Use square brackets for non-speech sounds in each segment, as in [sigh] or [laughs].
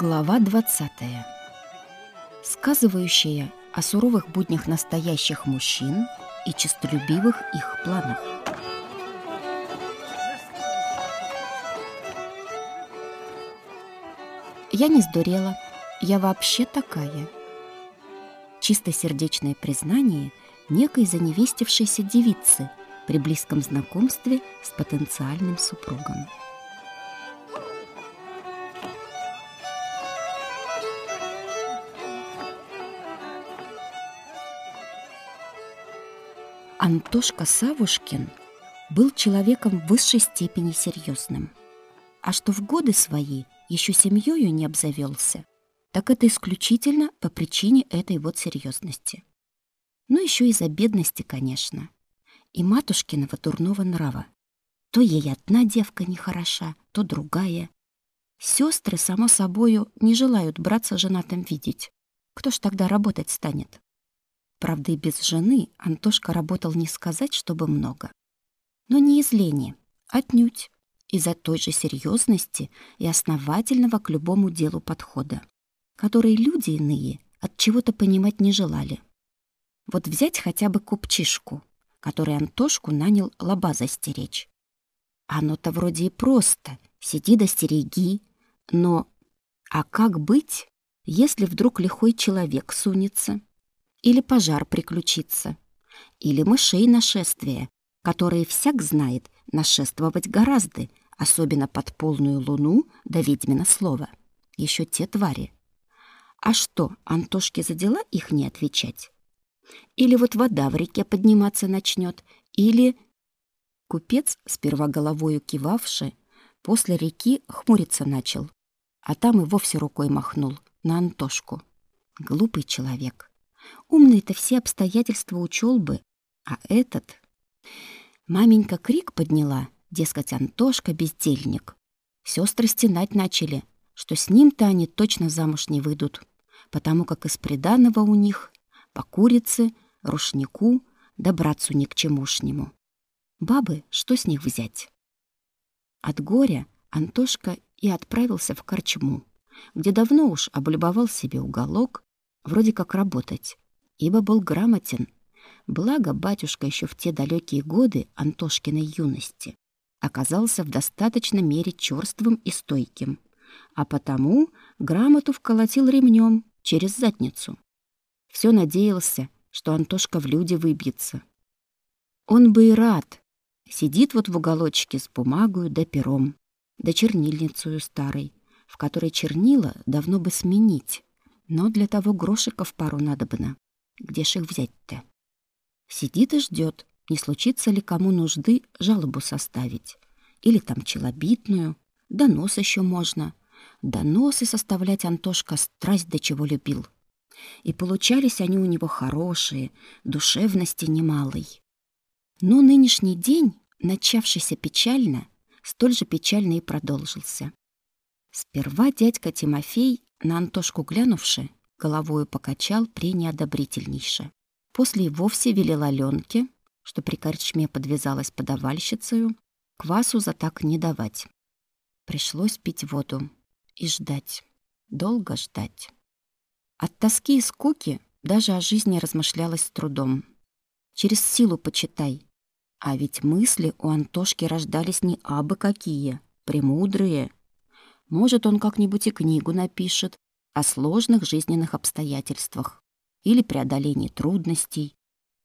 Глава 20. Сказывающая о суровых буднях настоящих мужчин и честолюбивых их планах. Я не сдурела. Я вообще такая. Чистосердечное признание некой заневестившейся девицы при близком знакомстве с потенциальным супругом. Антошка Савушкин был человеком в высшей степени серьезным. А что в годы свои еще семьёю не обзавелся, так это исключительно по причине этой вот серьезности. Ну, еще из-за бедности, конечно. И матушкиного дурного нрава. То ей одна девка нехороша, то другая. Сестры, само собою, не желают браться женатым видеть. Кто ж тогда работать станет? Правда, и без жены Антошка работал не сказать, чтобы много. Но не из лени, отнюдь, из-за той же серьезности и основательного к любому делу подхода, который люди иные от чего-то понимать не желали. Вот взять хотя бы купчишку, который Антошку нанял лоба застеречь. Оно-то вроде и просто, сиди да стереги, но... А как быть, если вдруг лихой человек сунется или пожар приключится, или мышей нашествие, которые всяк знает, нашествовать гораздо, особенно под полную луну да ведьмино слово. Еще те твари. А что, Антошке за дела их не отвечать? Или вот вода в реке подниматься начнет, или... Купец, сперва головою кивавший, после реки хмуриться начал, а там и вовсе рукой махнул на Антошку. Глупый человек. Умный-то все обстоятельства учел бы, а этот... Маменька крик подняла, дескать, Антошка бездельник. Сестры стенать начали, что с ним-то они точно замуж не выйдут, потому как из приданого у них по курице, рушнику да братцу ни к чемушнему. Бабы, что с них взять? От горя Антошка и отправился в корчму, где давно уж облюбовал себе уголок, вроде как работать, ибо был грамотен. Благо, батюшка еще в те далекие годы Антошкиной юности оказался в достаточной мере черствым и стойким, а потому грамоту вколотил ремнем через задницу. Все надеялся, что Антошка в люди выбьется. Он бы и рад. Сидит вот в уголочке с бумагою да пером, да чернильницей старой, в которой чернила давно бы сменить, но для того грошиков пару надобно. Где ж их взять-то? Сидит и ждет, не случится ли кому нужды жалобу составить. Или там челобитную. Донос еще можно. Доносы составлять Антошка страсть до чего любил. И получались они у него хорошие, душевности немалой. Но нынешний день, начавшийся печально, столь же печально и продолжился. Сперва дядька Тимофей, на Антошку глянувши, головою покачал пренеодобрительнейше. После и вовсе велел Аленке, что при корчме подвязалась подавальщицею, квасу за так не давать. Пришлось пить воду и ждать, долго ждать. От тоски и скуки даже о жизни размышлялась с трудом. Через силу почитай. А ведь мысли у Антошки рождались не абы какие, премудрые. Может, он как-нибудь и книгу напишет о сложных жизненных обстоятельствах или преодолении трудностей,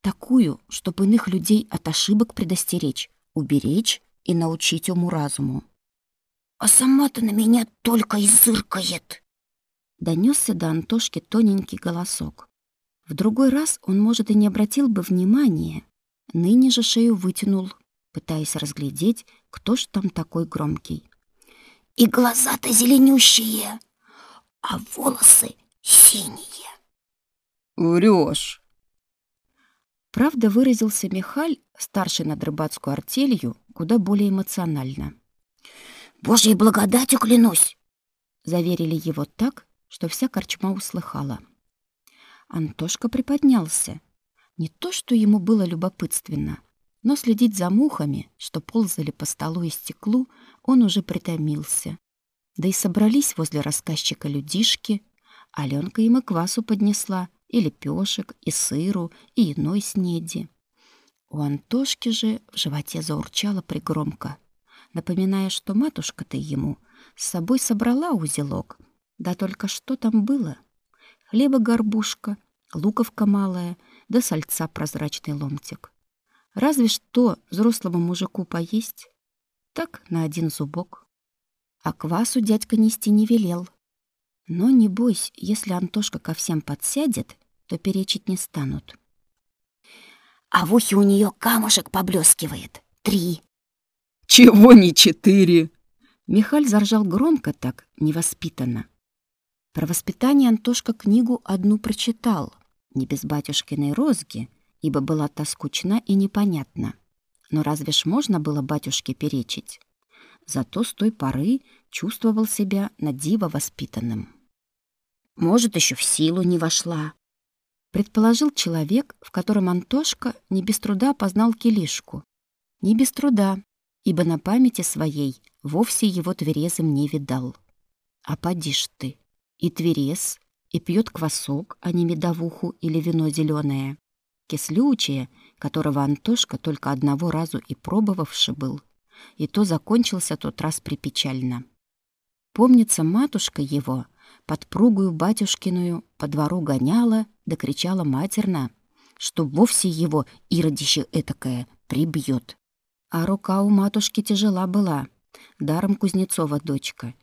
такую, чтобы иных людей от ошибок предостеречь, уберечь и научить уму-разуму. «А сама-то на меня только и зыркает!» Донесся до Антошки тоненький голосок. В другой раз он, может, и не обратил бы внимания, ныне же шею вытянул, пытаясь разглядеть, кто ж там такой громкий. «И глаза-то зеленющие!» а волосы синие. Врешь. Правда, выразился Михаль, старший над рыбацкую артелью, куда более эмоционально. «Божьей благодатью клянусь!» Заверили его так, что вся корчма услыхала. Антошка приподнялся. Не то, что ему было любопытственно, но следить за мухами, что ползали по столу и стеклу, он уже притомился Да и собрались возле рассказчика людишки. Аленка им и квасу поднесла, и лепешек, и сыру, и иной снеди. У Антошки же в животе заурчало пригромко, напоминая, что матушка-то ему с собой собрала узелок. Да только что там было? Хлеба горбушка, луковка малая, да сальца прозрачный ломтик. Разве что взрослому мужику поесть, так на один зубок. А квасу дядька нести не велел. Но не бойся, если Антошка ко всем подсядет, то перечить не станут. А в ухе у нее камушек поблескивает. Три. Чего не четыре? Михаль заржал громко так, невоспитанно. Про воспитание Антошка книгу одну прочитал, не без батюшкиной розги, ибо была та скучна и непонятна. Но разве ж можно было батюшке перечить? Зато с той поры чувствовал себя на диво воспитанным. Может, еще в силу не вошла, предположил человек, в котором Антошка не без труда познал Килишку. Не без труда, ибо на памяти своей вовсе его тверезым не видал. А поди ж ты, и тверез, и пьет квасок, а не медовуху или вино зеленое, кислючее, которого Антошка только одного разу и пробовавший был, и то закончился тот раз припечально. Помнится, матушка его подпругую батюшкиную по двору гоняла да кричала матерно, что вовсе его иродище этакое прибьет. А рука у матушки тяжела была, даром Кузнецова дочка.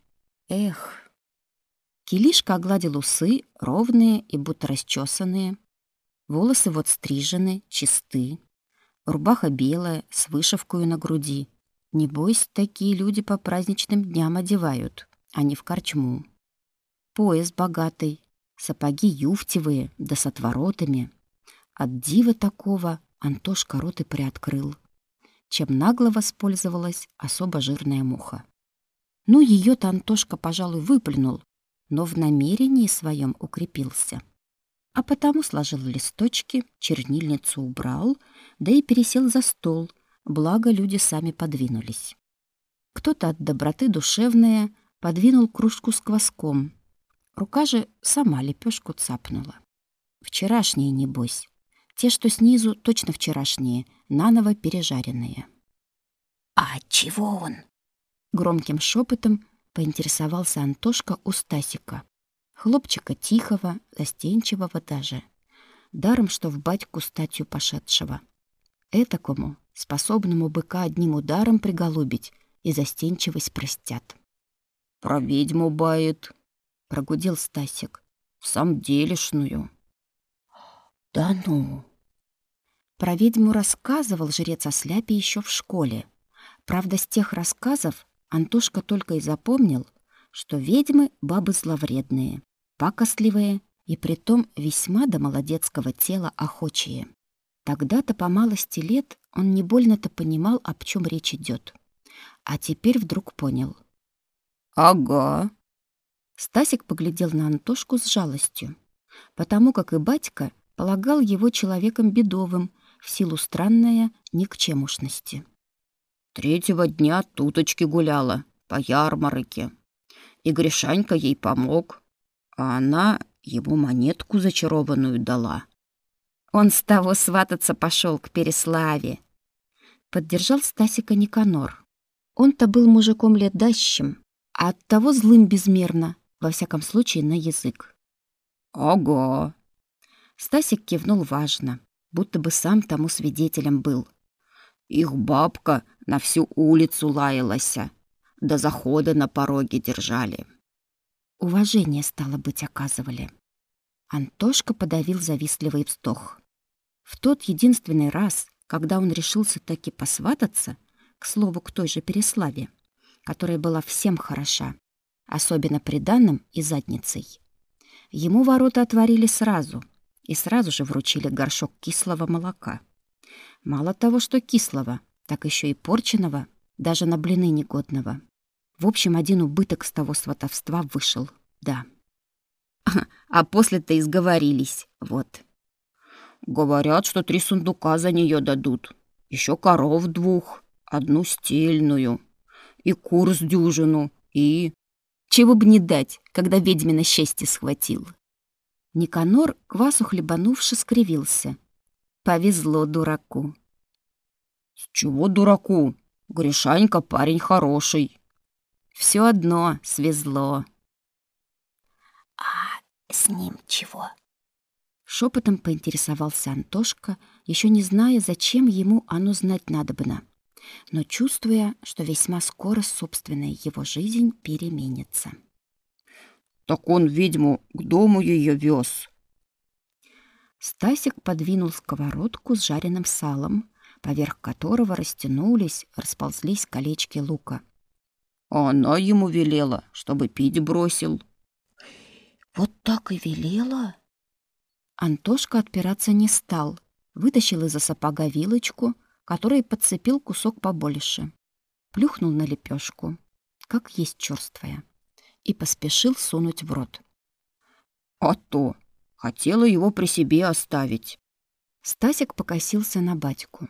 Эх! Килишка огладил усы, ровные и будто расчесанные. Волосы вот стрижены, чисты. Рубаха белая, с вышивкой на груди. Небось, такие люди по праздничным дням одевают, а не в корчму. Пояс богатый, сапоги юфтевые, да с отворотами. От дива такого Антошка рот и приоткрыл, чем нагло воспользовалась особо жирная муха. Ну, ее-то Антошка, пожалуй, выплюнул, но в намерении своем укрепился. А потому сложил листочки, чернильницу убрал, да и пересел за стол, благо люди сами подвинулись. Кто-то от доброты душевная подвинул кружку с кваском, Рука же сама лепешку цапнула. Вчерашние, небось. Те, что снизу, точно вчерашние, наново пережаренные. «А чего он?» Громким шепотом поинтересовался Антошка у Стасика. Хлопчика тихого, застенчивого даже. Даром, что в батьку статью пошедшего. Этакому, способному быка одним ударом приголубить и застенчивость простят. «Про ведьму бает», прогудел Стасик. В самом делешную. Да ну. Про ведьму рассказывал жрец о сляпе еще в школе. Правда, с тех рассказов Антошка только и запомнил, что ведьмы — бабы зловредные, пакостливые и притом весьма до молодецкого тела охочие. Тогда-то по малости лет он не больно-то понимал, об чем речь идет. А теперь вдруг понял. «Ага», Стасик поглядел на Антошку с жалостью, потому как и батька полагал его человеком бедовым в силу странной никчемушности. Третьего дня туточки гуляла по ярмарке, и Гришанька ей помог, а она ему монетку зачарованную дала. Он с того свататься пошел к Переславе. Поддержал Стасика Никанор. Он-то был мужиком ледащим, а оттого злым безмерно, во всяком случае, на язык. «Ого!» Стасик кивнул важно, будто бы сам тому свидетелем был. «Их бабка на всю улицу лаялася, до захода на пороге держали». Уважение, стало быть, оказывали. Антошка подавил завистливый вздох. В тот единственный раз, когда он решился таки посвататься, к слову, к той же Переславе, которая была всем хороша, особенно приданным и задницей. Ему ворота отворили сразу и сразу же вручили горшок кислого молока. Мало того, что кислого, так еще и порченого, даже на блины негодного. В общем, один убыток с того сватовства вышел, да. [laughs] А после-то изговорились, вот. Говорят, что три сундука за нее дадут. Еще коров двух, одну стельную, и кур с дюжину, и... Чего б не дать, когда ведьмино счастье схватил. Никанор, квасу хлебанувши, скривился. Повезло дураку. С чего дураку? Гришанька парень хороший. Все одно свезло. А с ним чего? Шепотом поинтересовался Антошка, еще не зная, зачем ему оно знать надобно, но чувствуя, что весьма скоро собственная его жизнь переменится. Так он ведьму к дому ее вез. Стасик подвинул сковородку с жареным салом, поверх которого растянулись, расползлись колечки лука. А она ему велела, чтобы пить бросил. Вот так и велела? Антошка отпираться не стал, вытащил из-за сапога вилочку, которой подцепил кусок побольше, плюхнул на лепешку, как есть черствая, и поспешил сунуть в рот. А то хотела его при себе оставить. Стасик покосился на батьку,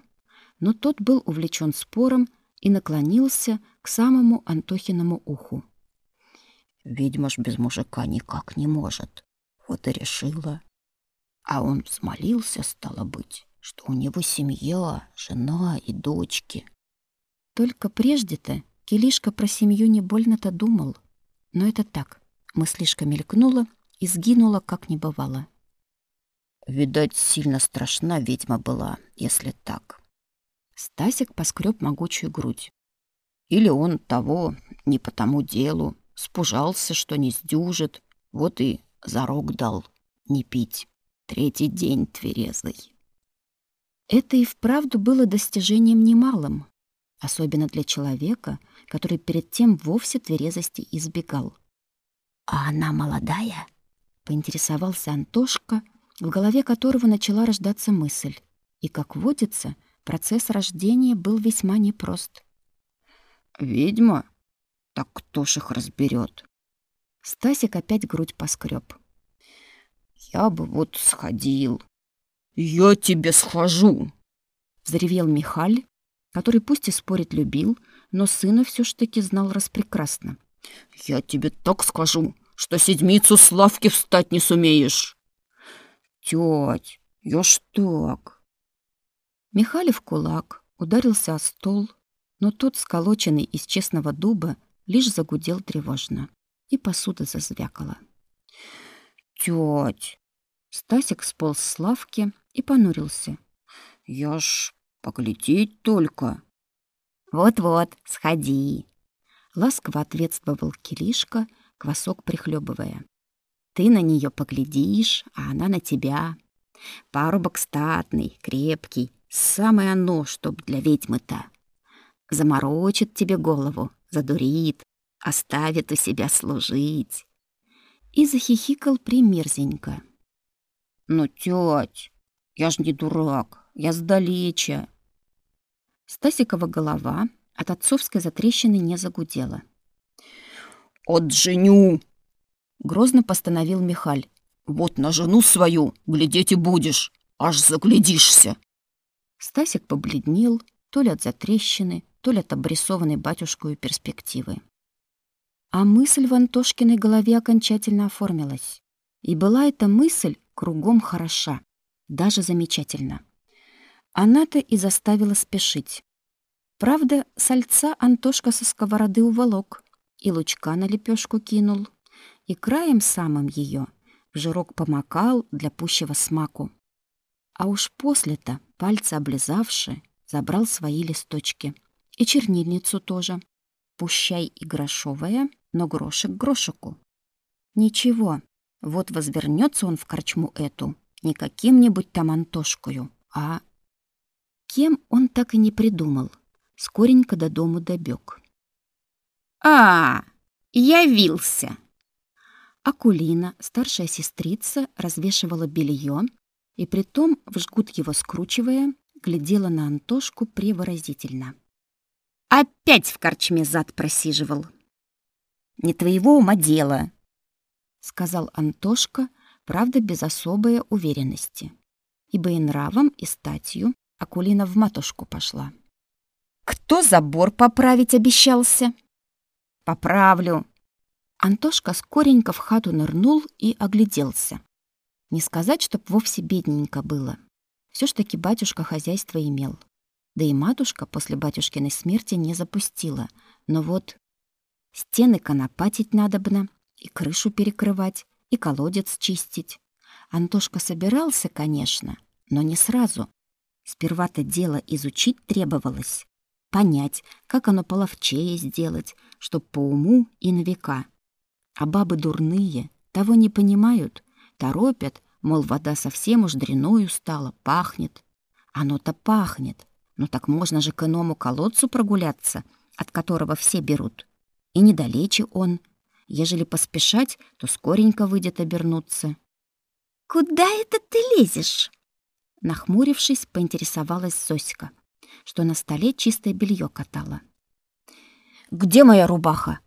но тот был увлечен спором и наклонился к самому Антохиному уху. Ведьма ж без мужика никак не может. Вот и решила. А он взмолился, стало быть, что у него семья, жена и дочки. Только прежде-то Килишка про семью не больно-то думал. Но это так, мыслишка мелькнула и сгинула, как не бывало. Видать, сильно страшна ведьма была, если так. Стасик поскреб могучую грудь. Или он того не по тому делу, спужался, что не сдюжит, вот и зарок дал не пить. Третий день тверезый. Это и вправду было достижением немалым, особенно для человека, который перед тем вовсе тверезости избегал. «А она молодая?» — поинтересовался Антошка, в голове которого начала рождаться мысль. И, как водится, процесс рождения был весьма непрост. «Ведьма? Так кто ж их разберет? Стасик опять грудь поскреб. Я бы вот сходил. Я тебе схожу, взревел Михаль, который пусть и спорить любил, но сына все ж таки знал распрекрасно. Я тебе так скажу, что седмицу с лавки встать не сумеешь. Тёть, я ж так. Михаль в кулак ударился о стол, но тот, сколоченный из честного дуба, лишь загудел тревожно, и посуда зазвякала. Тёть, Стасик сполз с лавки и понурился. Я ж поглядеть только. Вот-вот, сходи. Ласково ответствовал Килишка, квасок прихлебывая. Ты на нее поглядишь, а она на тебя. Парубок статный, крепкий, самое оно, чтоб для ведьмы-то. Заморочит тебе голову, задурит, оставит у себя служить. И захихикал примерзенько. Ну, тёть, я ж не дурак, я сдалеча. Стасикова голова от отцовской затрещины не загудела. «От женю!» — грозно постановил Михаль. «Вот на жену свою глядеть и будешь, аж заглядишься!» Стасик побледнел то ли от затрещины, то ли от обрисованной батюшкою перспективы. А мысль в Антошкиной голове окончательно оформилась. И была эта мысль кругом хороша, даже замечательно. Она-то и заставила спешить. Правда, сальца Антошка со сковороды уволок, и лучка на лепешку кинул, и краем самым ее в жирок помакал для пущего смаку. А уж после-то, пальцы облизавши, забрал свои листочки. И чернильницу тоже. Пущай и грошовая, но грошек грошику. Ничего, вот возвернется он в корчму эту не каким-нибудь там Антошкою, а... Кем он так и не придумал. Скоренько до дому добег. «А, явился!» Акулина, старшая сестрица, развешивала белье и притом, в жгут его скручивая, глядела на Антошку превыразительно. «Опять в корчме зад просиживал!» «Не твоего ума дело!» — сказал Антошка, правда, без особой уверенности, ибо и нравом, и статью Акулина в матушку пошла. «Кто забор поправить обещался?» «Поправлю. Антошка скоренько в хату нырнул и огляделся. Не сказать, чтоб вовсе бедненько было. Все ж таки батюшка хозяйство имел. Да и матушка после батюшкиной смерти не запустила. Но вот стены конопатить надобно, и крышу перекрывать, и колодец чистить. Антошка собирался, конечно, но не сразу. Сперва-то дело изучить требовалось. Понять, как оно половчее сделать, чтоб по уму и на века. А бабы дурные, того не понимают, торопят, мол, вода совсем уж дряною стала, пахнет. Оно-то пахнет, но так можно же к иному колодцу прогуляться, от которого все берут. И недалече он. Ежели поспешать, то скоренько выйдет обернуться. «Куда это ты лезешь?» Нахмурившись, поинтересовалась Зоська, что на столе чистое белье катала. «Где моя рубаха?»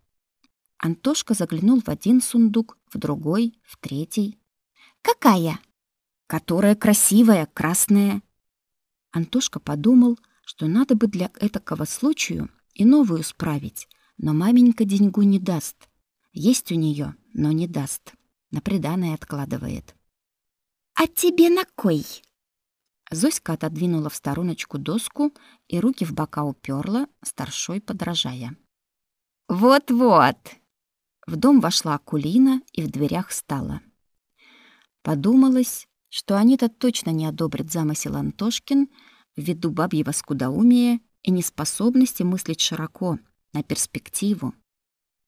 Антошка заглянул в один сундук, в другой, в третий. «Какая?» «Которая красивая, красная». Антошка подумал, что надо бы для этакого случая и новую справить, но маменька деньгу не даст. Есть у нее, но не даст. На приданое откладывает. «А тебе на кой?» Зоська отодвинула в стороночку доску и руки в бока уперла, старшой подражая. «Вот-вот!» В дом вошла Акулина и в дверях стала. Подумалось, что они-то точно не одобрят замысел Антошкин ввиду бабьего скудоумия и неспособности мыслить широко, на перспективу.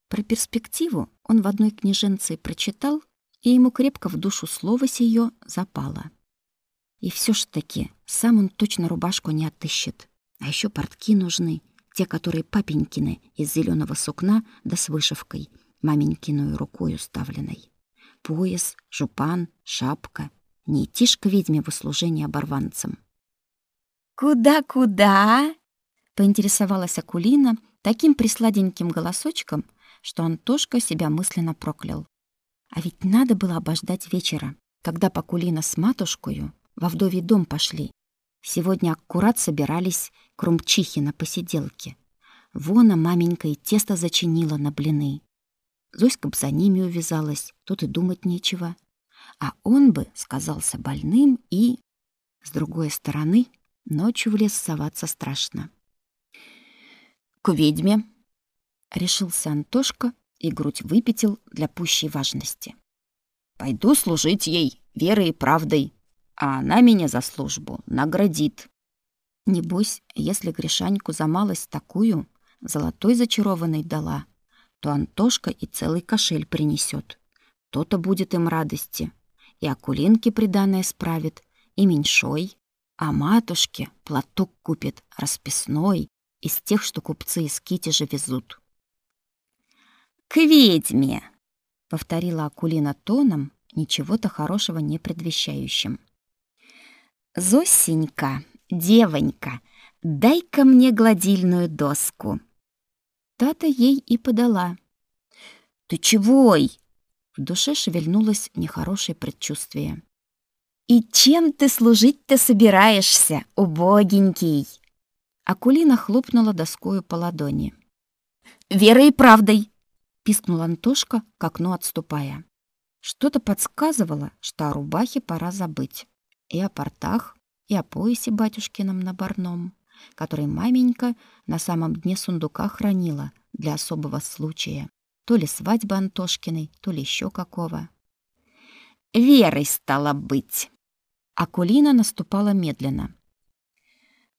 Про перспективу он в одной книженце прочитал, и ему крепко в душу слово сие запало. И все ж таки, сам он точно рубашку не отыщет. А еще портки нужны, те, которые папенькины из зеленого сукна да с вышивкой, маменькиной рукой уставленной. Пояс, жупан, шапка. Не к ведьме в услужение оборванцам. «Куда-куда?» — поинтересовалась Акулина таким присладеньким голосочком, что Антошка себя мысленно проклял. А ведь надо было обождать вечера, когда Пакулина с матушкою во вдовий дом пошли. Сегодня аккурат собирались крумчихи на посиделке. Вона маменька и тесто зачинила на блины. Зоська б за ними увязалась, тут и думать нечего. А он бы сказался больным и... С другой стороны, ночью в лес соваться страшно. «К ведьме!» — решился Антошка и грудь выпятил для пущей важности. «Пойду служить ей верой и правдой, а она меня за службу наградит». Небось, если Гришаньку за малость такую золотой зачарованной дала, то Антошка и целый кошель принесет. То-то будет им радости. И Акулинке приданое справит, и меньшой. А матушке платок купит расписной, из тех, что купцы из Китежа везут. «К ведьме!» — повторила Акулина тоном, ничего-то хорошего не предвещающим. «Зосенька, девонька, дай-ка мне гладильную доску!» Тата ей и подала. «Ты чегой?» В душе шевельнулось нехорошее предчувствие. «И чем ты служить-то собираешься, убогенький?» Акулина хлопнула доскою по ладони. «Верой и правдой!» — пискнул Антошка, к окну отступая. Что-то подсказывало, что о рубахе пора забыть. И о портах, и о поясе батюшкином на барном который маменька на самом дне сундука хранила для особого случая. То ли свадьбы Антошкиной, то ли еще какого. Верой стало быть. Акулина наступала медленно.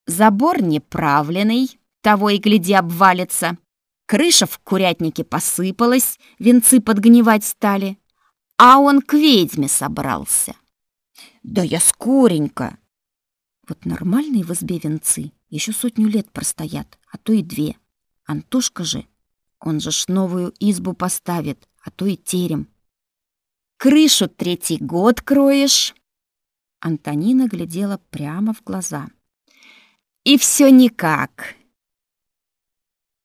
Забор неправленный, того и гляди обвалится. Крыша в курятнике посыпалась, венцы подгнивать стали. А он к ведьме собрался. Да я скоренько. Вот нормальные в избе венцы еще сотню лет простоят, а то и две. Антошка же, он же ж новую избу поставит, а то и терем. Крышу третий год кроешь? Антонина глядела прямо в глаза. И все никак.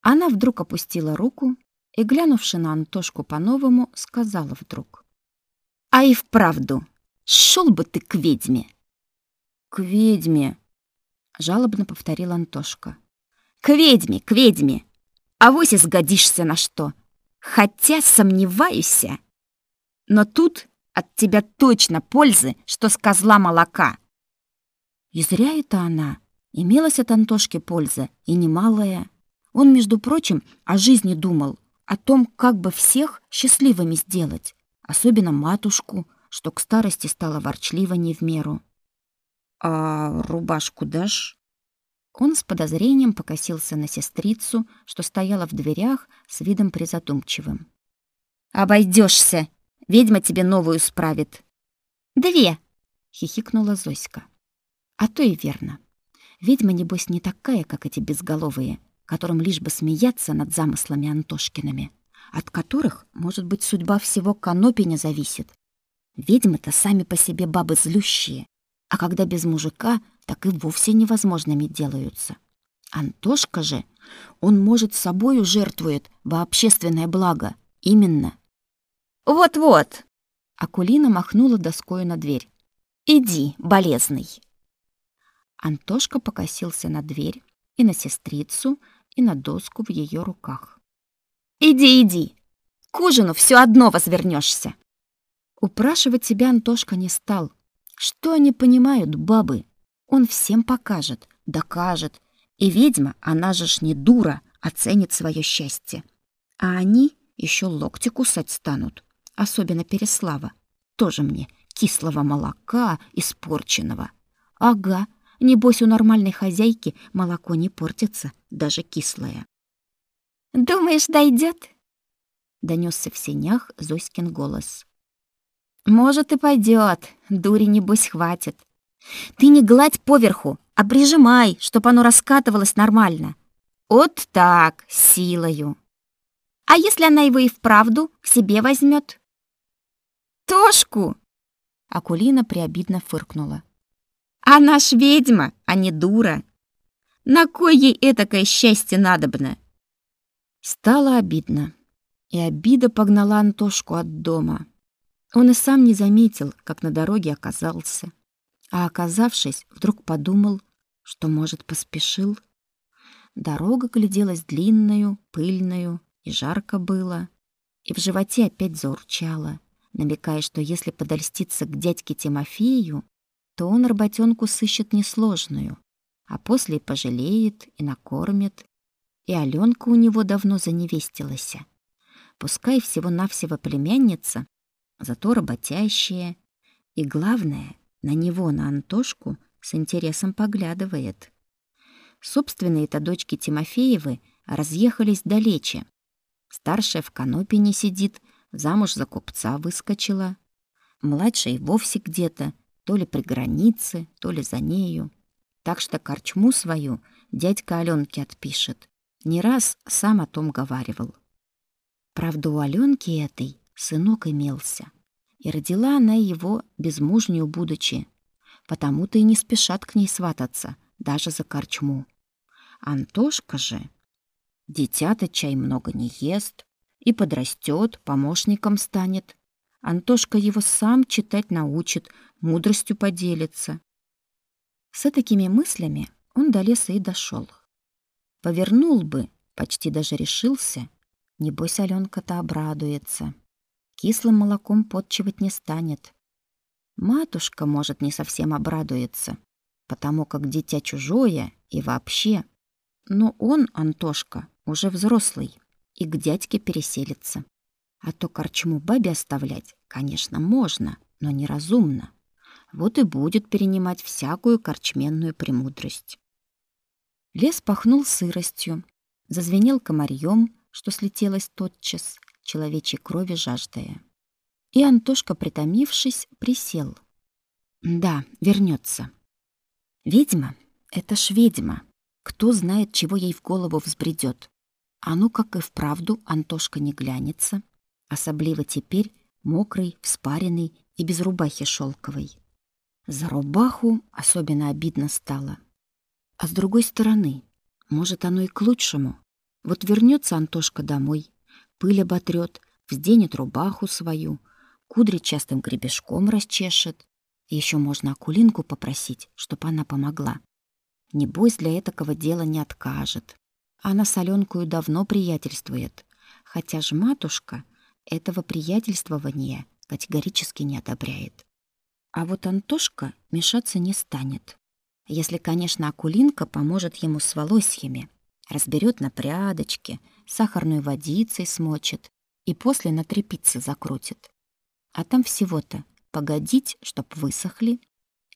Она вдруг опустила руку и, глянувши на Антошку по-новому, сказала вдруг. «А и вправду, шел бы ты к ведьме!» «К ведьме!» Жалобно повторил Антошка. К ведьме, к ведьме. А вось сгодишься на что. Хотя сомневаюсь. Но тут от тебя точно пользы, что с козла молока. И зря это она. Имелась от Антошки польза, и немалая. Он, между прочим, о жизни думал, о том, как бы всех счастливыми сделать, особенно матушку, что к старости стала ворчлива не в меру. «А рубашку дашь?» Он с подозрением покосился на сестрицу, что стояла в дверях с видом призадумчивым. Обойдешься, Ведьма тебе новую справит». «Две!» — хихикнула Зоська. «А то и верно. Ведьма, небось, не такая, как эти безголовые, которым лишь бы смеяться над замыслами Антошкиными, от которых, может быть, судьба всего Конопиня зависит. Ведьмы-то сами по себе бабы злющие, а когда без мужика, так и вовсе невозможными делаются. Антошка же, он, может, собою жертвует во общественное благо. Именно. Вот-вот. Акулина махнула доской на дверь. Иди, болезный. Антошка покосился на дверь и на сестрицу, и на доску в ее руках. Иди, иди. К ужину все одно возвернешься. Упрашивать себя Антошка не стал. Что они понимают, бабы? Он всем покажет, докажет. И ведьма, она же ж не дура, оценит свое счастье. А они еще локти кусать станут особенно Переслава. Тоже мне кислого молока, испорченного. Ага, небось у нормальной хозяйки молоко не портится, даже кислое. «Думаешь, дойдет? Донесся в сенях Зоськин голос. «Может, и пойдет, дури, небось, хватит. Ты не гладь поверху, а прижимай, чтоб оно раскатывалось нормально. Вот так, силою. А если она его и вправду к себе возьмет? Тошку!» Акулина приобидно фыркнула. «Она ж ведьма, а не дура! На кой ей этакое счастье надобно?» Стало обидно, и обида погнала Антошку от дома. Он и сам не заметил, как на дороге оказался. А оказавшись, вдруг подумал, что, может, поспешил. Дорога гляделась длинную, пыльную, и жарко было, и в животе опять заурчало намекая, что если подольститься к дядьке Тимофею, то он работенку сыщет несложную, а после и пожалеет, и накормит. И Аленка у него давно заневестилась. Пускай всего-навсего племянница, зато работящая. И главное, на него, на Антошку, с интересом поглядывает. Собственные-то дочки Тимофеевы разъехались далече. Старшая в канопе не сидит, Замуж за купца выскочила. Младшая и вовсе где-то, то ли при границе, то ли за нею. Так что корчму свою дядька Алёнке отпишет. Не раз сам о том говаривал. Правда, у Алёнки этой сынок имелся. И родила она его безмужнюю будучи. Потому-то и не спешат к ней свататься, даже за корчму. Антошка же... Дитя-то чай много не ест, и подрастет, помощником станет. Антошка его сам читать научит, мудростью поделится. С такими мыслями он до леса и дошел. Повернул бы, почти даже решился. Небось, Аленка-то обрадуется. Кислым молоком подчивать не станет. Матушка, может, не совсем обрадуется, потому как дитя чужое и вообще. Но он, Антошка, уже взрослый и к дядьке переселиться. А то корчму бабе оставлять, конечно, можно, но неразумно. Вот и будет перенимать всякую корчменную премудрость. Лес пахнул сыростью, зазвенел комарьем, что слетелось тотчас, человечьей крови жаждая. И Антошка, притомившись, присел. Да, вернется. Ведьма — это ж ведьма. Кто знает, чего ей в голову взбредет. А ну как и вправду Антошка не глянется, особливо теперь мокрый, вспаренный и без рубахи шелковой. За рубаху особенно обидно стало. А с другой стороны, может, оно и к лучшему. Вот вернется Антошка домой, пыль оботрет, взденет рубаху свою, кудри частым гребешком расчешет. И еще можно Акулинку попросить, чтоб она помогла. Небось, для этакого дела не откажет. Она с Аленкою давно приятельствует. хотя ж матушка этого приятельствования категорически не одобряет. А вот Антошка мешаться не станет. Если, конечно, Акулинка поможет ему с волосьями, разберет на прядочке, сахарной водицей смочит и после на тряпице закрутит. А там всего-то погодить, чтоб высохли,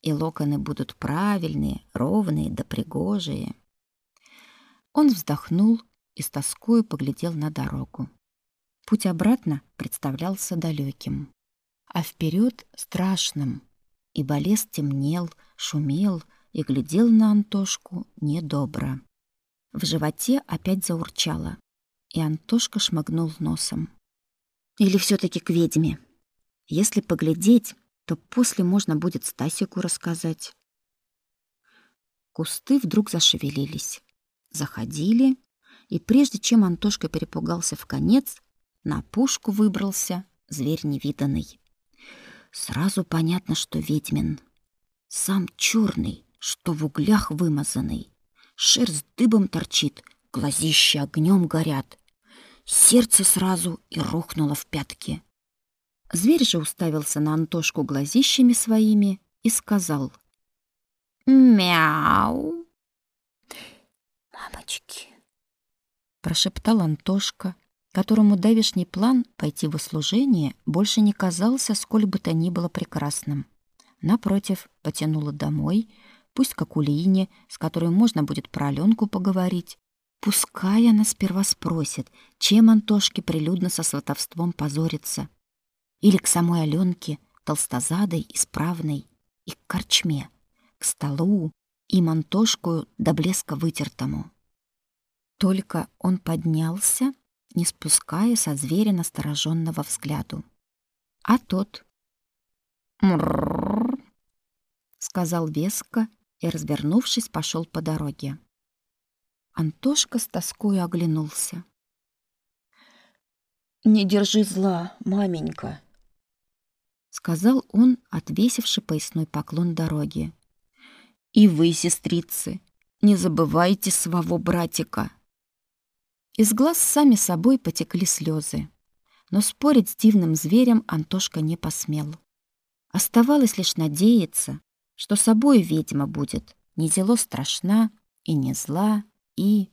и локоны будут правильные, ровные да пригожие. Он вздохнул и с тоскою поглядел на дорогу. Путь обратно представлялся далеким, а вперед страшным, ибо лес темнел, шумел и глядел на Антошку недобро. В животе опять заурчало, и Антошка шмыгнул носом. Или все таки к ведьме? Если поглядеть, то после можно будет Стасику рассказать. Кусты вдруг зашевелились, заходили, и прежде чем Антошка перепугался в конец, на пушку выбрался зверь невиданный. Сразу понятно, что ведьмин. Сам черный, что в углях вымазанный. Шерсть дыбом торчит, глазища огнем горят. Сердце сразу и рухнуло в пятки. Зверь же уставился на Антошку глазищами своими и сказал «Мяу!» «Мамочки!» — прошептал Антошка, которому давишний план пойти в услужение больше не казался сколь бы то ни было прекрасным. Напротив, потянула домой, пусть как Улине, с которой можно будет про Аленку поговорить. Пускай она сперва спросит, чем Антошке прилюдно со сватовством позорится. Или к самой Аленке, толстозадой, исправной, и к корчме, к столу, и Антошку до блеска вытертому. Только он поднялся, не спуская со зверя настороженного взгляду. А тот сказал веско и, развернувшись, пошел по дороге. Антошка с тоской оглянулся. «Не держи зла, маменька», — сказал он, отвесивший поясной поклон дороге. «И вы, сестрицы, не забывайте своего братика». Из глаз сами собой потекли слезы, но спорить с дивным зверем Антошка не посмел. Оставалось лишь надеяться, что собой ведьма будет не зело страшна и не зла, и...